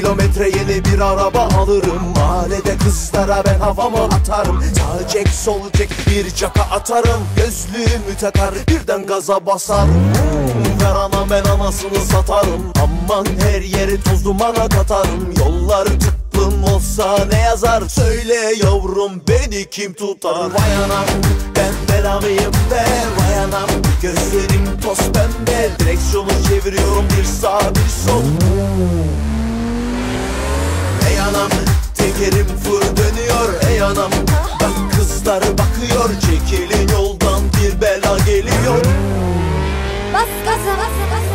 kilometre yeni bir araba alırım. Mahallede kızlara ben havamı atarım. Sağ cek sol cek bir caka atarım. Gözlüğümü takar birden gaza basarım. Ver ana ben anasını satarım. Aman her yeri toz dumana katarım. Yolları tıklım olsa ne yazar? Söyle yavrum beni kim tutar? Vay anam ben belamıyım be? Vay anam gözlerim toz pembe. Direksiyonu çeviriyorum bir sağ bir sol anam tekerim fır dönüyor Ey anam. Bak kızlar bakıyor Çekilin yoldan bir bela geliyor. Bas gaza bas gaza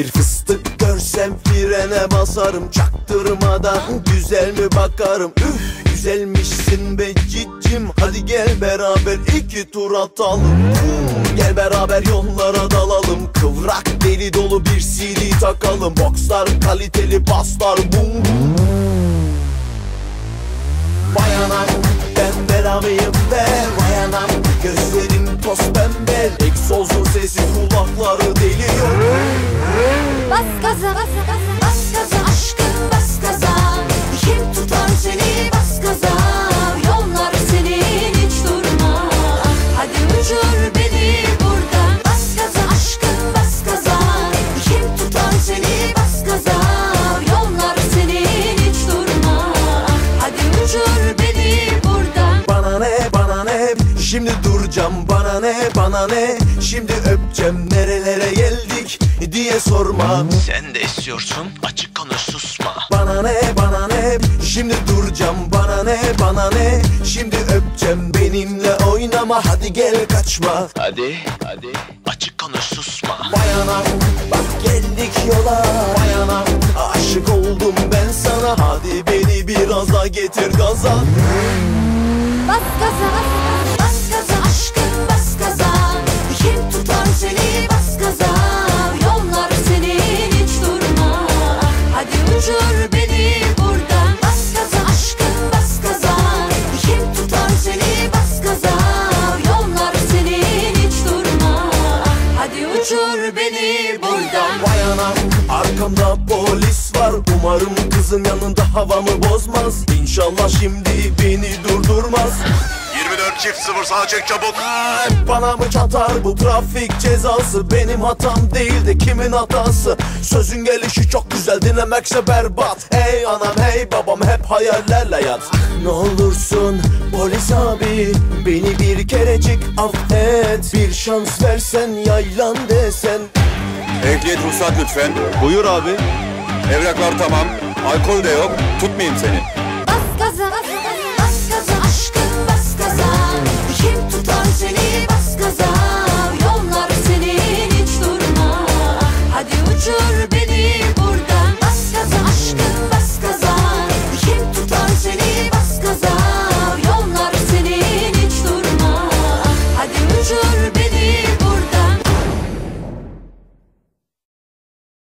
Bir fıstık görsem frene basarım Çaktırmadan güzel mi bakarım? Üf güzelmişsin be cicim Hadi gel beraber iki tur atalım. Gel beraber yollara dalalım Kıvrak deli dolu bir CD takalım. Boxlar kaliteli baslar bum. Bum Vay anam ben belamıyım be. Vay anam gözlerim toz pembe. Egzozun sesi bas gaza aşkım bas gaza Kim tutar seni bas gaza Yollar senin hiç durma. Hadi uçur beni buradan. Bas gaza aşkım bas gaza Kim tutar seni bas gaza Yollar senin hiç durma. Hadi uçur beni buradan. Bana ne bana ne? Şimdi duracağım bana ne bana ne? Şimdi öpeceğim nerelere diye sorma. Sen de istiyorsun açık konuş susma. Bana ne bana ne? Şimdi duracağım bana ne bana ne? Şimdi öpeceğim benimle oynama. Hadi gel kaçma. Hadi hadi açık konuş susma. Vay anam bak geldik yola. Vay anam aşık oldum ben sana. Hadi beni biraz daha getir gaza. Bas gaza bas gaza beni buradan. Vay anam arkamda polis var. Umarım kızın yanında havamı bozmaz. İnşallah şimdi beni durdurmaz. 24 çift 0 sağa çek çabuk. Bana mı çatar bu trafik cezası? Benim hatam değil de kimin hatası? Sözün gelişi çok güzel dinlemekse berbat. Hey anam hey babam hep hayallerle yat. Ne olursun polis abi Beni bir kerecik affet. Bir şans versen yaylan desen Ehliyet ruhsat lütfen. Buyur abi Evraklar tamam. Alkol de yok. Tutmayayım seni. Bas gaza bas